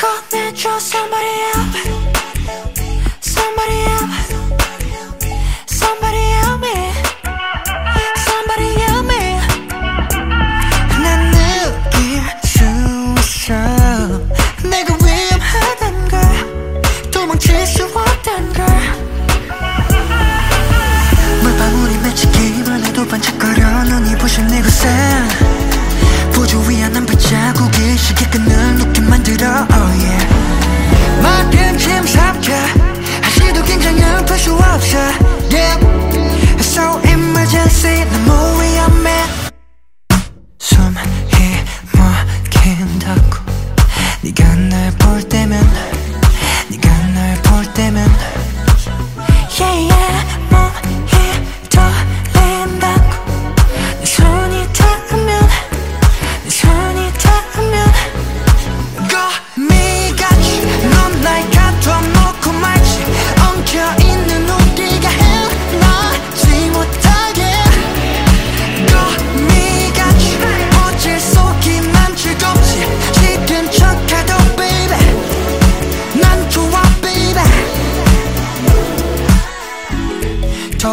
꺼내줘 somebody else Somebody else Somebody help me Somebody help me 난 느낄 수 있어 내가 위험하단 걸 도망칠 수 없단 걸 눈이 부신 이곳에 보조 위한 한 발자국이 시계 끈을 놓게 만들어 oh yeah. 짐 삽혀 한시도 긴장을 풀수 없어. Yeah. So emergency 너무 위험해 숨이 막힌다고. 네가 날 볼 때면 네가 날 볼 때면 yeah yeah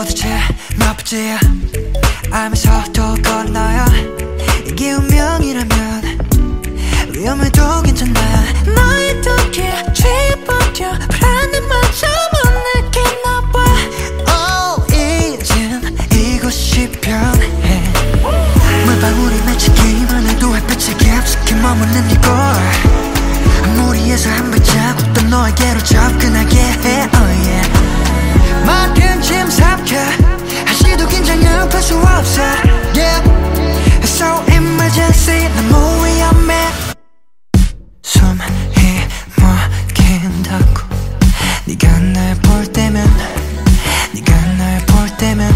도대체 몇 번째야 알면서도 건너요. 이게 운명이라면 위험해도 괜찮아. 너의 두께 볼 때면 네가 날 볼 때면